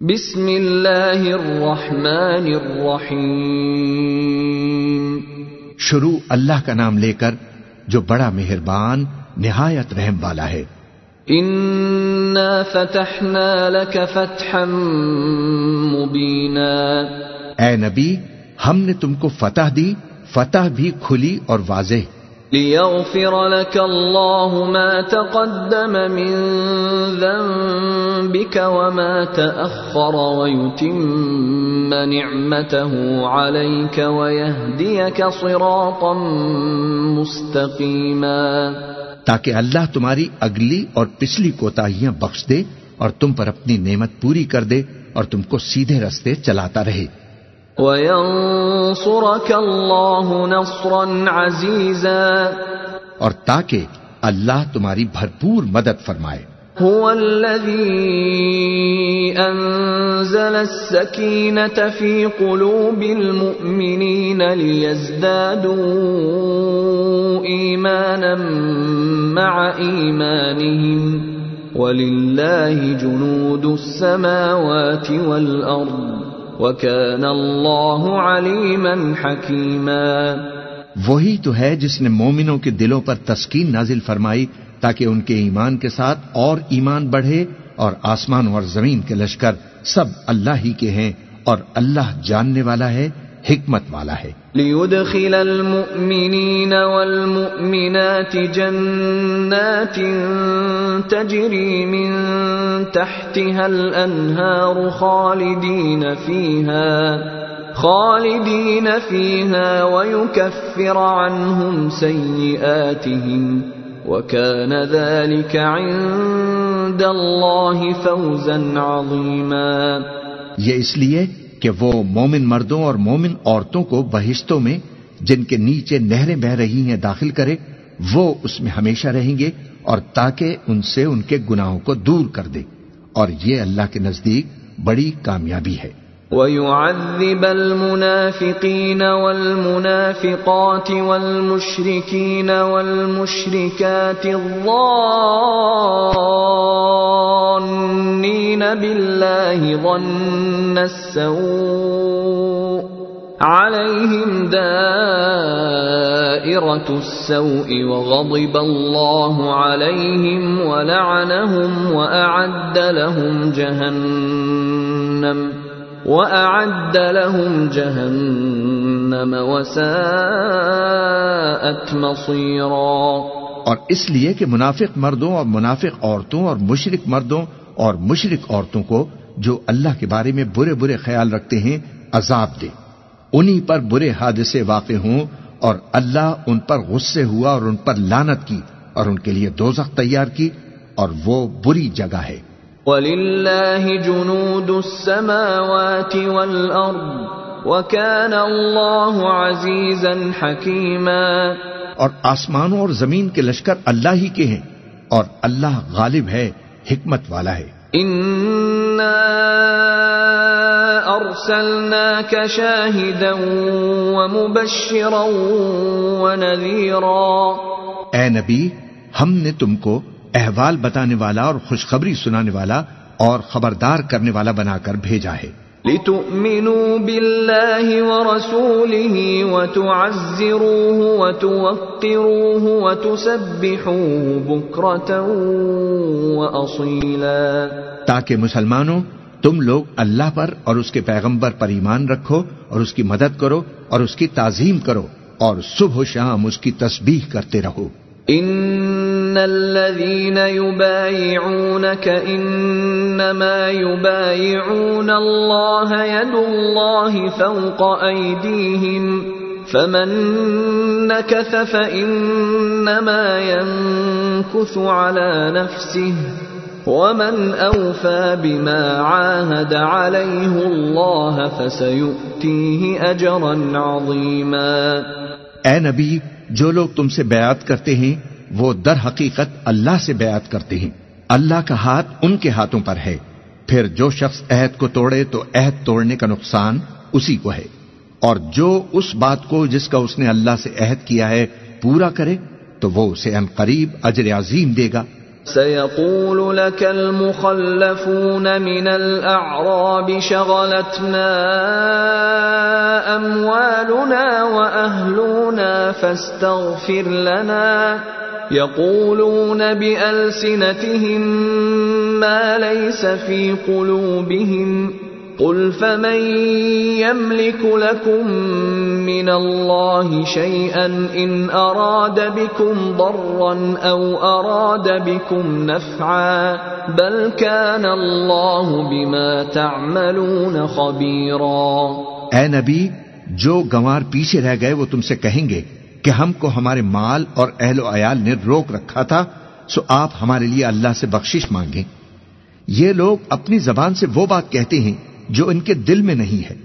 بسم اللہ الرحمن الرحیم۔ شروع اللہ کا نام لے کر جو بڑا مہربان نہایت رحم والا ہے۔ انا فتحنا لك فتحا مبینا اے نبی ہم نے تم کو فتح دی فتح بھی کھلی اور واضح۔ ليغفر لك الله ما تقدم من ذنبك وما تأخر ويتم نعمته عليك ويهديك صراطا مستقيما تاکہ اللہ تمہاری اگلی اور پچھلی کوتاہیاں بخش دے اور تم پر اپنی نعمت پوری کر دے اور تم کو سیدھے رستے چلاتا رہے۔ وَيَنصُرَكَ اللَّهُ نَصْرًا عَزِيزًا اور تاکہ اللہ تمہاری بھرپور مدد فرمائے۔ هو الذي أنزل السكينة في قلوب المؤمنين ليزدادوا إيمانا مع إيمانهم ولله جنود السماوات والأرض وَكَانَ اللَّهُ عَلِيمًا حَكِيمًا وہی تو ہے جس نے مومنوں کے دلوں پر تسکین نازل فرمائی تاکہ ان کے ایمان کے ساتھ اور ایمان بڑھے اور آسمان اور زمین کے لشکر سب اللہ ہی کے ہیں اور اللہ جاننے والا ہے حکمت والا ہے۔ ليدخل المؤمنين والمؤمنات جنات تجري من تحتها الأنهار خالدين فيها خالدين فيها ويكفر عنهم سيئاتهم وكان ذلك عند الله فوزا عظيما۔ یہ اس لیے کہ وہ مومن مردوں اور مومن عورتوں کو بہشتوں میں جن کے نیچے نہریں بہ رہی ہیں داخل کرے، وہ اس میں ہمیشہ رہیں گے اور تاکہ ان سے ان کے گناہوں کو دور کر دے۔ اور یہ اللہ کے نزدیک بڑی کامیابی ہے۔ وَيُعَذِّبَ الْمُنَافِقِينَ وَالْمُنَافِقَاتِ وَالْمُشْرِكِينَ وَالْمُشْرِكَاتِ الظَّانِّينَ بِاللَّهِ ظَنَّ السَّوْءِ. عليهم دائرة السوء وغضب الله عليهم ولعنهم وأعد لهم جهنم، وأعد لهم جهنم وساءت مصيرا. اور اس لیے کہ منافق مردوں اور منافق عورتوں اور مشرق مردوں اور مشرق عورتوں کو جو اللہ کے بارے میں برے برے خیال رکھتے ہیں عذاب دے۔ انہی پر برے حادثے واقع ہوں اور اللہ ان پر غصے ہوا اور ان پر لانت کی اور ان کے لیے دوزخ تیار کی اور وہ بری جگہ ہے۔ وَلِلَّهِ جُنُودُ السَّمَاوَاتِ وَالْأَرْضِ وَكَانَ اللَّهُ عَزِيزًا حَكِيمًا۔ اور آسمانوں اور زمین کے لشکر اللہ ہی کے ہیں اور اللہ غالب ہے حکمت والا ہے۔ ارسلناك شاهدا ومبشرا ونذيرا اے نبی، ہم نے تم کو احوال بتانے والا اور خوشخبری سنانے والا اور خبردار کرنے والا بنا کر بھیجا ہے۔ لتؤمنوا بالله ورسوله وتعزروه وتوقروه وتسبحوه بكرة وأصيلا. تاکہ مسلمانوں تم لوگ اللہ پر اور اس کے پیغمبر پر ایمان رکھو اور اس کی مدد کرو اور اس کی تعظیم کرو اور صبح و شام اس کی تسبیح کرتے رہو۔ ان الذين يبايعونك انما يبايعون الله يد الله فوق ايديهم فمن نكث فانما ينكث على نفسه ومن اوفى بما عاهد عليه الله فسيؤتيه اجرا عظيما اے نبی، جو لوگ تم سے بیعت کرتے ہیں وہ در حقیقت اللہ سے بیعت کرتے ہیں۔ اللہ کا ہاتھ ان کے ہاتھوں پر ہے۔ پھر جو شخص عہد کو توڑے تو عہد توڑنے کا نقصان اسی کو ہے۔ اور جو اس بات کو جس کا اس نے اللہ سے عہد کیا ہے پورا کرے تو وہ اسے ان قریب اجر عظیم دے گا۔ سيقول لك المخلفون من الأعراب شغلتنا أموالنا وأهلنا فاستغفر لنا يقولون بألسنتهم ما ليس في قلوبهم. قل فمن يملك لكم من الله شيئا ان اراد بكم ضرا او اراد بكم نفعا. بل كان الله بما تعملون خبيرا. اے نبی، جو گنوار پیچھے رہ گئے وہ تم سے کہیں گے کہ ہم کو ہمارے مال اور اہل و عیال نے روک رکھا تھا، سو آپ ہمارے لیے اللہ سے بخشش مانگیں۔ یہ لوگ اپنی زبان سے وہ بات کہتے ہیں جو ان کے دل میں نہیں ہے۔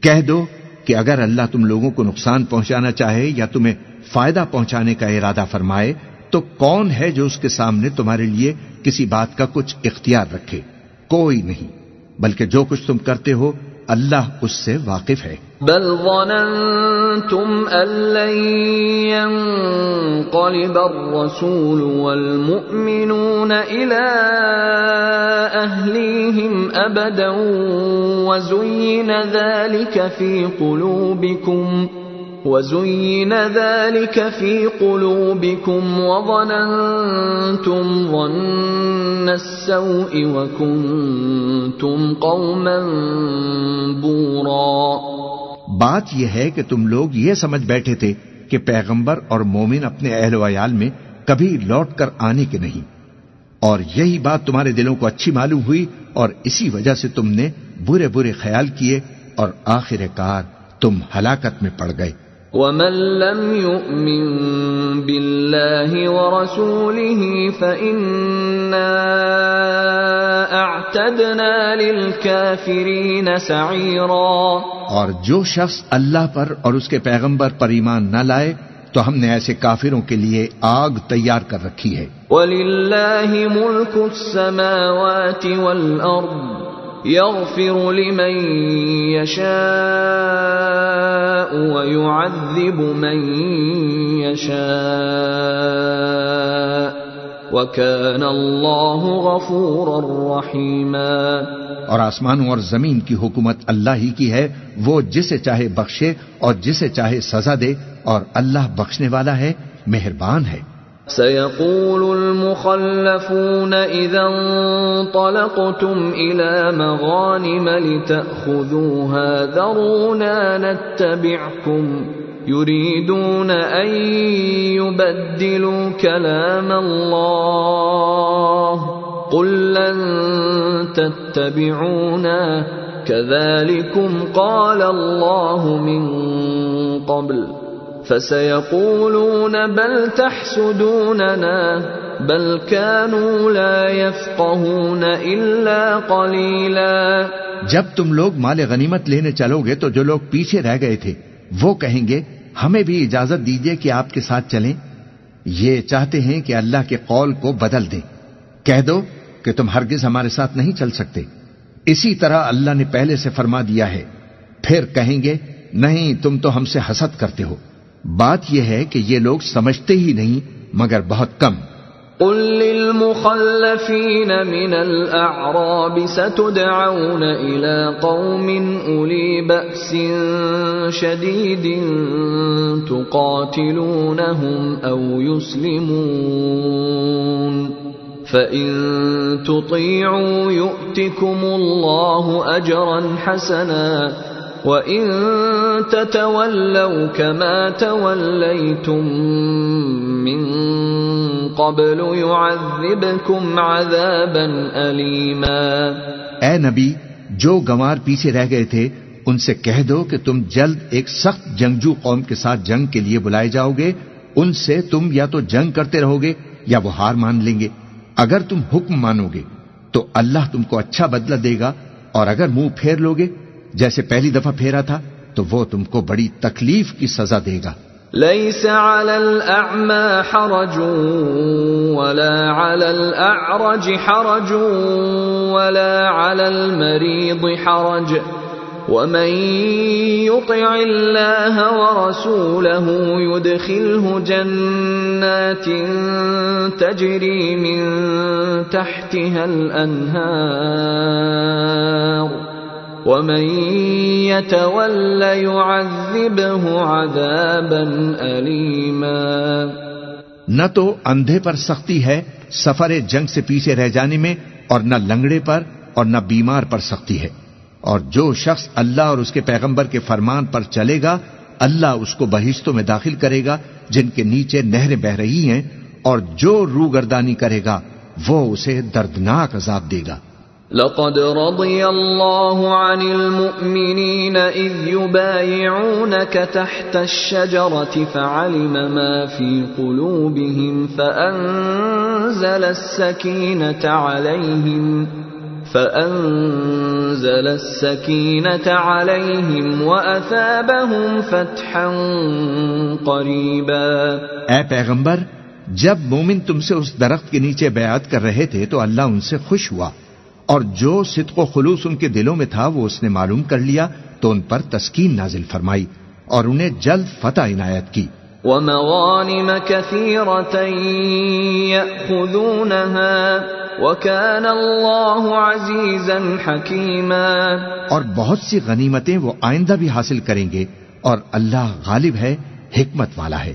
کہہ دو کہ اگر اللہ تم لوگوں کو نقصان پہنچانا چاہے یا تمہیں فائدہ پہنچانے کا ارادہ فرمائے، تو کون ہے جو اس کے سامنے تمہارے لیے کسی بات کا کچھ اختیار رکھے؟ کوئی نہیں، بلکہ جو کچھ تم کرتے ہو اللہ اس سے واقف ہے۔ بل ظننتم ان لن ينقلب الرسول والمؤمنون الى اهليهم ابدا وزين ذلك في قلوبكم۔ وزين ذلك في قلوبكم وظننتم ظن السوء وكنتم قوما بورا بات یہ ہے کہ تم لوگ یہ سمجھ بیٹھے تھے کہ پیغمبر اور مومن اپنے اہل و عیال میں کبھی لوٹ کر آنے کے نہیں۔ اور یہی بات تمہارے دلوں کو اچھی معلوم ہوئی اور اسی وجہ سے تم نے برے برے خیال کیے اور آخر کار تم ہلاکت میں پڑ گئے۔ ومن لم يؤمن بالله ورسوله فإنا اعتدنا للكافرين سعيرا اور جو شخص اللہ پر اور اس کے پیغمبر پر ایمان نہ لائے تو ہم نے ایسے کافروں کے لیے آگ تیار کر رکھی ہے۔ وَلِلَّهِ مُلْكُ السَّمَاوَاتِ وَالْأَرْضِ يَغْفِرُ لِمَن يَشَاءُ وَيُعَذِّبُ مَن يَشَاءُ وَكَانَ اللَّهُ غَفُورًا رَّحِيمًا اور آسمانوں اور زمین کی حکومت اللہ ہی کی ہے، وہ جسے چاہے بخشے اور جسے چاہے سزا دے اور اللہ بخشنے والا ہے، مہربان ہے۔ سيقول المخلفون إذا انطلقتم إلى مغانم لتأخذوها ذرونا نتبعكم يريدون أن يبدلوا كلام الله قل لن تتبعونا كذلكم قال الله من قبل فسيقولون بل تحسدوننا بل كانوا لا يفقهون الا قليلا جب تم لوگ مال غنیمت لینے چلو گے تو جو لوگ پیچھے رہ گئے تھے، وہ کہیں گے، ہمیں بھی اجازت دیجیے کہ آپ کے ساتھ چلیں۔ یہ چاہتے ہیں کہ اللہ کے قول کو بدل دیں۔ کہہ دو کہ تم ہرگز ہمارے ساتھ نہیں چل سکتے۔ اسی طرح اللہ نے پہلے سے فرما دیا ہے۔ پھر کہیں گے، نہیں، تم تو ہم سے حسد کرتے ہو۔ بات یہ ہے کہ یہ لوگ سمجھتے ہی نہیں، مگر بہت کم۔ قل للمخلفين من الأعراب ستدعون إلى قوم أولي بأس شديد تقاتلونهم أو يسلمون۔ فإن تطيعوا يؤتكم الله أجرا حسنا۔ وَإِن تَتَوَلَّوْا كَمَا تَوَلَّيْتُم مِّن قَبْلُ يُعَذِّبْكُمْ عَذَابًا أَلِيمًا اے نبی، جو گوار پیچھے رہ گئے تھے، ان سے کہہ دو کہ تم جلد ایک سخت جنگجو قوم کے ساتھ جنگ کے لیے بلائے جاؤ گے، ان سے تم یا تو جنگ کرتے رہو گے یا وہ ہار مان لیں گے۔ اگر تم حکم مانو گے، تو اللہ تم کو اچھا بدلہ دے گا اور اگر منہ پھیر لو گے جیسے پہلی دفعہ پھیرا تھا، تو وہ تم کو بڑی تکلیف کی سزا دے گا۔ ليس على الأعمى حرج ولا على الأعرج حرج ولا على المريض حرج ومن يطع الله ورسوله يدخله جنات تجري من تحتها الانهار ومن يتول يعذبه عذابا اليما نہ تو اندھے پر سختی ہے، سفر جنگ سے پیچھے رہ جانے میں، اور نہ لنگڑے پر اور نہ بیمار پر سختی ہے۔ اور جو شخص اللہ اور اس کے پیغمبر کے فرمان پر چلے گا، اللہ اس کو بہشتوں میں داخل کرے گا، جن کے نیچے نہریں بہ رہی ہیں، اور جو روگردانی کرے گا، وہ اسے دردناک عذاب دے گا۔ لقد رضي الله عن المؤمنين إذ يبايعونك تحت الشجرة فعلم ما في قلوبهم فأنزل السكينة عليهم فأنزل السكينة عليهم وأثابهم فتحا قريبا اے پیغمبر، جب مومن تم سے اس درخت کے نیچے بیعت کر رہے تھے تو اللہ ان سے خوش ہوا۔ اور جو صدق و خلوص ان کے دلوں میں تھا وہ اس نے معلوم کر لیا تو ان پر تسکین نازل فرمائی اور انہیں جلد فتح عنایت کی۔ ومغانم كثيرة يأخذونها وكان الله عزيزا حكيما۔ اور بہت سی غنیمتیں وہ آئندہ بھی حاصل کریں گے اور اللہ غالب ہے حکمت والا ہے۔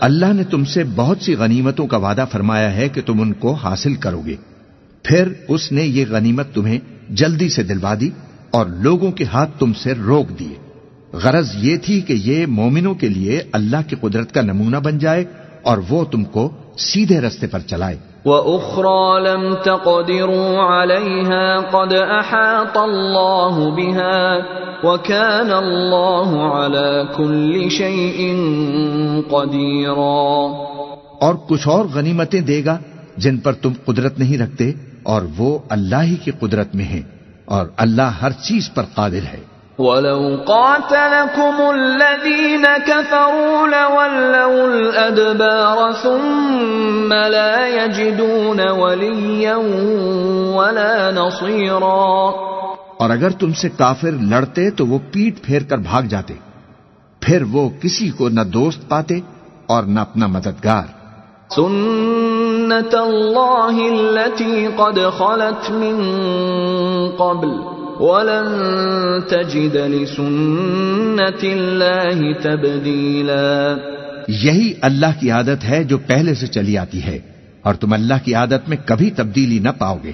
اللہ نے تم سے بہت سی غنیمتوں کا وعدہ فرمایا ہے کہ تم ان کو حاصل کرو گے۔ پھر اس نے یہ غنیمت تمہیں جلدی سے دلوا دی اور لوگوں کے ہاتھ تم سے روک دیے۔ غرض یہ تھی کہ یہ مومنوں کے لیے اللہ کی قدرت کا نمونہ بن جائے اور وہ تم کو سیدھے رستے پر چلائے۔ وَأُخْرَى لَمْ تَقْدِرُوا عَلَيْهَا قَدْ أَحَاطَ اللَّهُ بِهَا وَكَانَ اللَّهُ عَلَى كُلِّ شَيْءٍ قَدِيرًا۔ اور کچھ اور غنیمتیں دے گا جن پر تم قدرت نہیں رکھتے اور وہ اللہ ہی کی قدرت میں ہیں اور اللہ ہر چیز پر قادر ہے۔ وَلَوْ قَاتَلَكُمُ الَّذِينَ كَفَرُوا لَوَلَّوُا الْأَدْبَارَ ثُمَّ لَا يَجِدُونَ وَلِيًّا وَلَا نَصِيرًا اور اگر تم سے کافر لڑتے تو وہ پیٹ پھیر کر بھاگ جاتے پھر وہ کسی کو نہ دوست پاتے اور نہ اپنا مددگار۔ سُنَّةَ اللَّهِ الَّتِي قَدْ خَلَتْ مِن قَبْلِ۔ ولن تجد لسنت اللہ تبدیلا یہی اللہ کی عادت ہے جو پہلے سے چلی آتی ہے اور تم اللہ کی عادت میں کبھی تبدیلی نہ پاؤ گے۔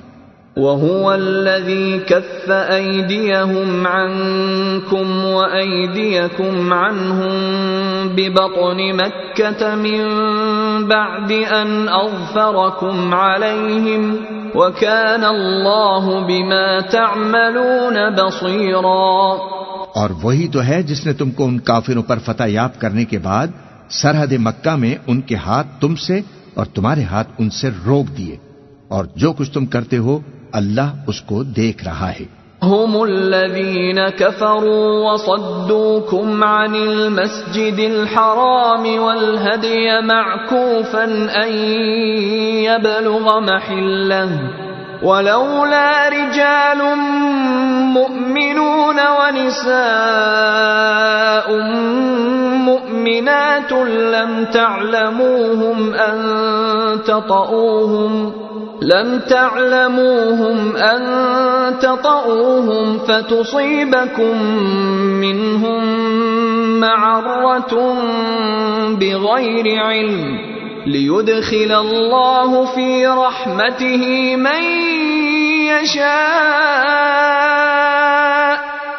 وهو الذي كف أيديهم عنكم وأيديكم عنهم ببطن مكة من بعد أن أظفركم عليهم وَكَانَ اللَّهُ بِمَا تَعْمَلُونَ بَصِيرًا اور وہی تو ہے جس نے تم کو ان کافروں پر فتح یاب کرنے کے بعد سرحد مکہ میں ان کے ہاتھ تم سے اور تمہارے ہاتھ ان سے روک دیے اور جو کچھ تم کرتے ہو اللہ اس کو دیکھ رہا ہے۔ هم الذين كفروا وصدوكم عن المسجد الحرام والهدي معكوفا أن يبلغ محله ولولا رجال مؤمنون ونساء مؤمنات لم تعلموهم أن تطؤوهم لم تعلموهم أن تطؤوهم فتصيبكم منهم معرة بغير علم ليدخل الله في رحمته من يشاء.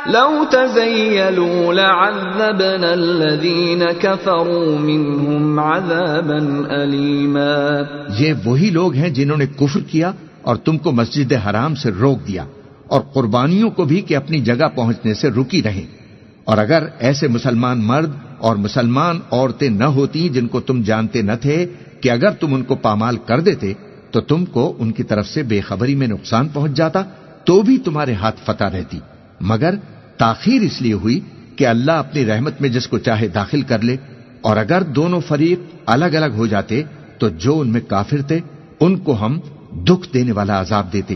لو تزيلوا لعذبنا الذين كفروا منهم عذابا أليما. یہ وہی لوگ ہیں جنہوں نے کفر کیا اور تم کو مسجد حرام سے روک دیا اور قربانیوں کو بھی کہ اپنی جگہ پہنچنے سے رکی رہیں۔ اور اگر ایسے مسلمان مرد اور مسلمان عورتیں نہ ہوتی جن کو تم جانتے نہ تھے کہ اگر تم ان کو پامال کر دیتے تو تم کو ان کی طرف سے بے خبری میں نقصان پہنچ جاتا، تو بھی تمہارے ہاتھ فتح رہتی۔ مگر تاخیر اس لیے ہوئی کہ اللہ اپنی رحمت میں جس کو چاہے داخل کر لے، اور اگر دونوں فریق الگ الگ ہو جاتے تو جو ان میں کافر تھے، ان کو ہم دکھ دینے والا عذاب دیتے۔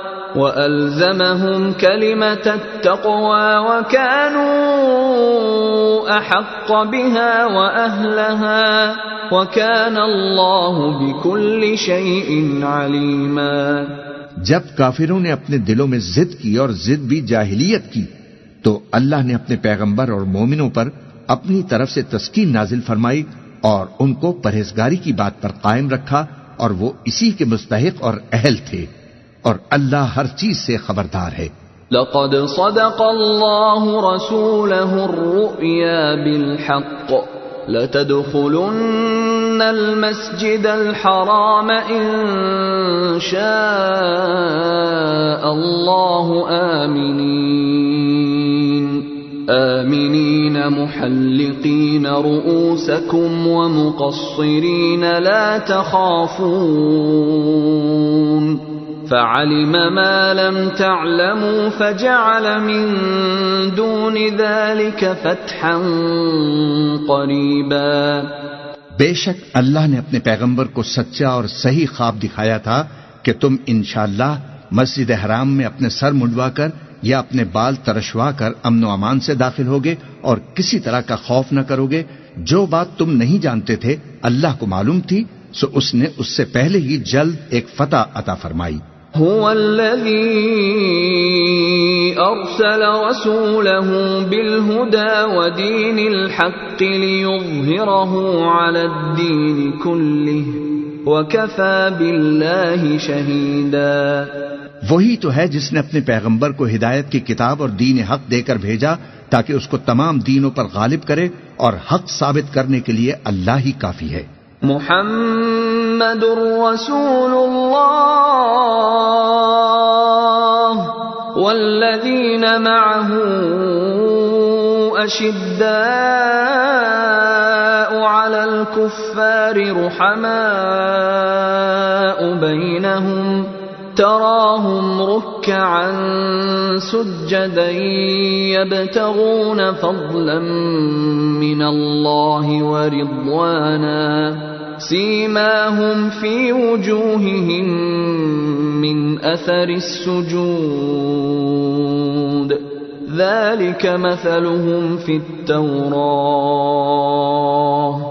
وَأَلْزَمَهُمْ كَلِمَةَ التَّقْوَى وَكَانُوا أَحَقَّ بِهَا وَأَهْلَهَا وَكَانَ اللَّهُ بِكُلِّ شَيْءٍ عَلِيمًا۔ جب کافروں نے اپنے دلوں میں ضد کی اور ضد بھی جاہلیت کی، تو اللہ نے اپنے پیغمبر اور مومنوں پر اپنی طرف سے تسکین نازل فرمائی اور ان کو پرہیزگاری کی بات پر قائم رکھا اور وہ اسی کے مستحق اور اہل تھے۔ اور اللہ ہر چیز سے خبردار ہے۔ لقد صدق الله رسوله الرؤيا بالحق، لتدخلن المسجد الحرام إن شاء الله آمنين. آمنين محلقين رؤوسكم ومقصرين لا تخافون. فعلم ما لم تعلموا فجعل من دون ذلك فتحا قريبا۔ بے شک اللہ نے اپنے پیغمبر کو سچا اور صحیح خواب دکھایا تھا کہ تم انشاءاللہ مسجد حرام میں اپنے سر منڈوا کر یا اپنے بال ترشوا کر امن و امان سے داخل ہوگے اور کسی طرح کا خوف نہ کرو گے جو بات تم نہیں جانتے تھے، اللہ کو معلوم تھی، سو اس نے اس سے پہلے ہی جلد ایک فتح عطا فرمائی۔ هو الذي أرسل رسوله بالهدى ودين الحق ليظهره على الدين كله وكفى بالله شهيدا وہی تو ہے جس نے اپنے پیغمبر کو ہدایت کی کتاب اور دین حق دے کر بھیجا تاکہ اس کو تمام دینوں پر غالب کرے اور حق ثابت کرنے کے لیے اللہ ہی کافی ہے۔ محمد محمد رسول الله والذين معه أشداء على الكفار رحماء بينهم تراهم ركعا سجدا يبتغون فضلا من الله ورضوانا سيماهم فی وجوههم من اثر السجود۔ ذلك مثلهم فی التوراہ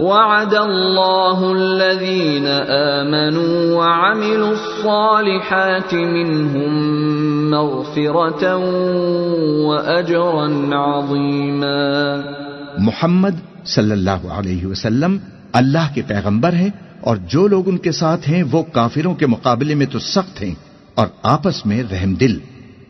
وعد الله الذين آمنوا وعملوا الصالحات منهم مغفرة وأجرا عظيما. محمد صلی اللہ علیہ وسلم اللہ کے پیغمبر ہیں اور جو لوگ ان کے ساتھ ہیں وہ کافروں کے مقابلے میں تو سخت ہیں اور آپس میں رحم دل۔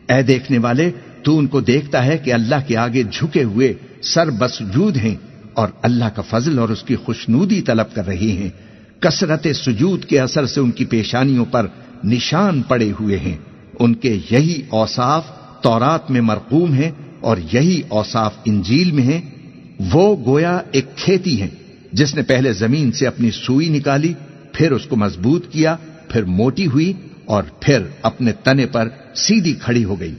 اے دیکھنے والے، تو ان کو دیکھتا ہے کہ اللہ کے آگے جھکے ہوئے سر بسجود ہیں۔ اور اللہ کا فضل اور اس کی خوشنودی طلب کر رہی ہیں۔ کثرت سجود کے اثر سے ان کی پیشانیوں پر نشان پڑے ہوئے ہیں۔ ان کے یہی اوصاف تورات میں مرقوم ہیں اور یہی اوصاف انجیل میں ہیں۔ وہ گویا ایک کھیتی ہے جس نے پہلے زمین سے اپنی سوئی نکالی، پھر اس کو مضبوط کیا، پھر موٹی ہوئی اور پھر اپنے تنے پر سیدھی کھڑی ہو گئی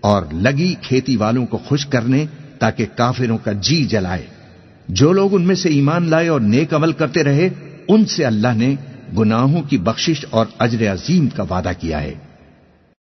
اور لگی کھیتی والوں کو خوش کرنے تاکہ کافروں کا جی جلائے۔ جو لوگ ان میں سے ایمان لائے اور نیک عمل کرتے رہے، ان سے اللہ نے گناہوں کی بخشش اور اجر عظیم کا وعدہ کیا ہے۔